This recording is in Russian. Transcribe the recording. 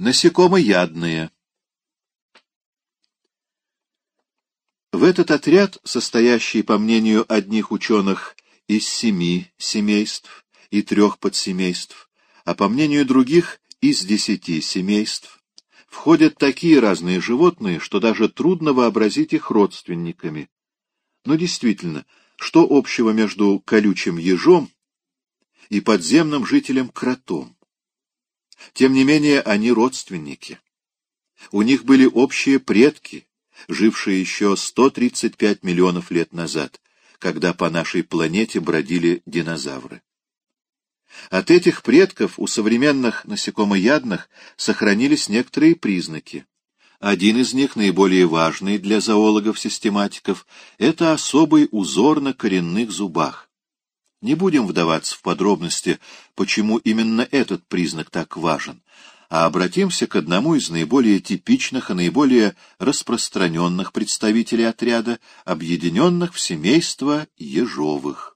Насекомоядные. В этот отряд, состоящий, по мнению одних ученых, из семи семейств и трех подсемейств, а по мнению других, из десяти семейств, входят такие разные животные, что даже трудно вообразить их родственниками. Но действительно, что общего между колючим ежом и подземным жителем кротом? Тем не менее, они родственники. У них были общие предки, жившие еще 135 миллионов лет назад, когда по нашей планете бродили динозавры. От этих предков у современных насекомоядных сохранились некоторые признаки. Один из них, наиболее важный для зоологов-систематиков, это особый узор на коренных зубах. Не будем вдаваться в подробности, почему именно этот признак так важен, а обратимся к одному из наиболее типичных и наиболее распространенных представителей отряда, объединенных в семейство ежовых.